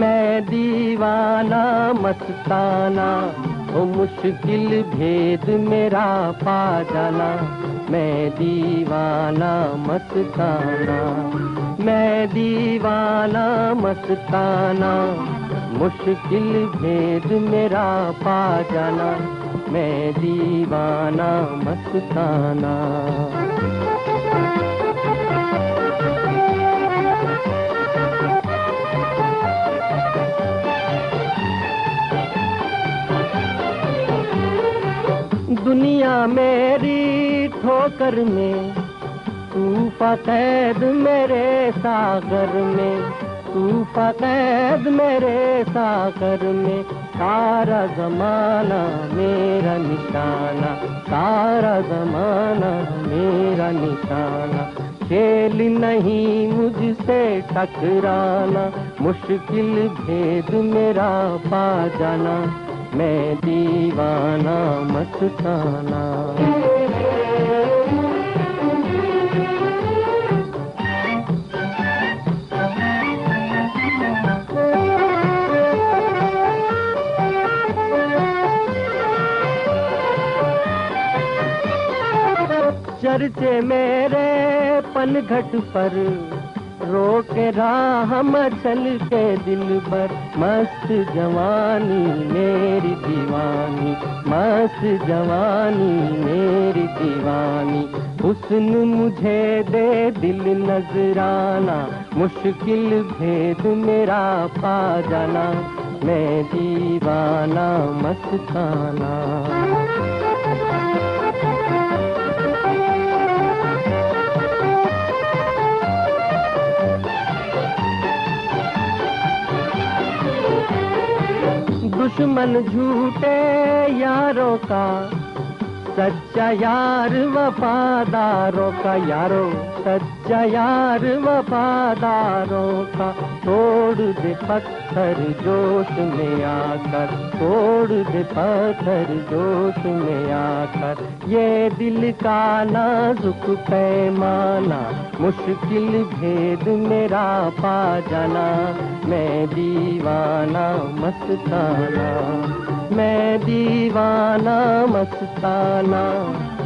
मैं दीवाना मस्ताना ओ मुश्किल भेद मेरा पा जाना। मैं दीवाना मस्ताना मैं दीवाना मस्ताना मुश्किल भेद मेरा पा जाना, मैं दीवाना मस्ताना दुनिया मेरी ठोकर में तू फकैद मेरे सागर में तू फकैद मेरे सागर में, सारा जमाना मेरा निशाना, सारा जमाना मेरा निशाना। खेल नहीं मुझसे टकराना, मुश्किल भेद मेरा पा जाना। मैं दीवाना मस्ताना चर्चे मेरे पनघट पर रोके राह चल के दिल पर। मस्त जवानी मेरी दीवानी, मस्त जवानी मेरी दीवानी। हुस्न मुझे दे दिल नजराना, मुश्किल भेद मेरा पा जाना। मैं दीवाना, मस्ताना। दुश्मन झूठे यारों का सच्चा यार वफादारों का यारो, सच्चा यार वफादारों का तोड़ दे पत्थर जोश में आकर, तोड़ दे पत्थर जोश में आकर। ये दिल का नाजुक पैमाना, मुश्किल भेद मेरा पा जाना, मैं दीवाना मस्ताना। मैं दीवाना मस्ताना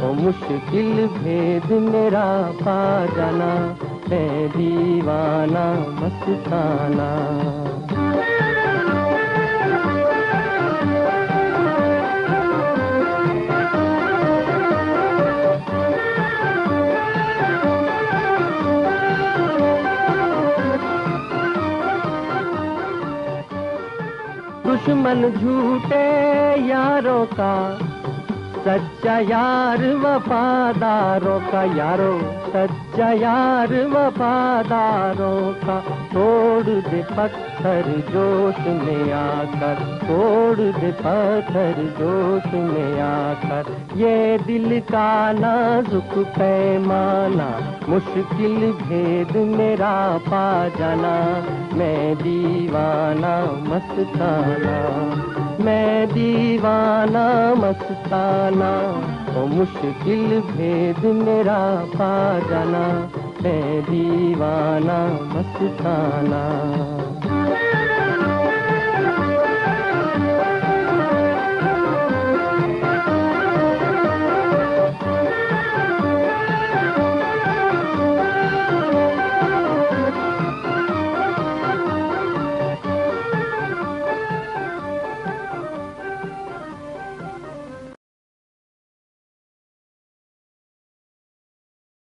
ओ मुश्किल भेद मेरा पा जाना। मैं दीवाना मस्ताना। दुश्मन झूठे यारों का सच्चा यार वफादारों का यारो, सच्चा यार वफादारों का तोड़ दे पत्थर जोश में आकर तोड़ दे पत्थर जोश में आकर। ये दिल का नाजुक पैमाना, मुश्किल भेद मेरा पा जाना, मैं दीवाना मस्ताना। मैं दीवाना मस्ताना ओ मुश्किल भेद मेरा पा जाना। मैं दीवाना मस्ताना।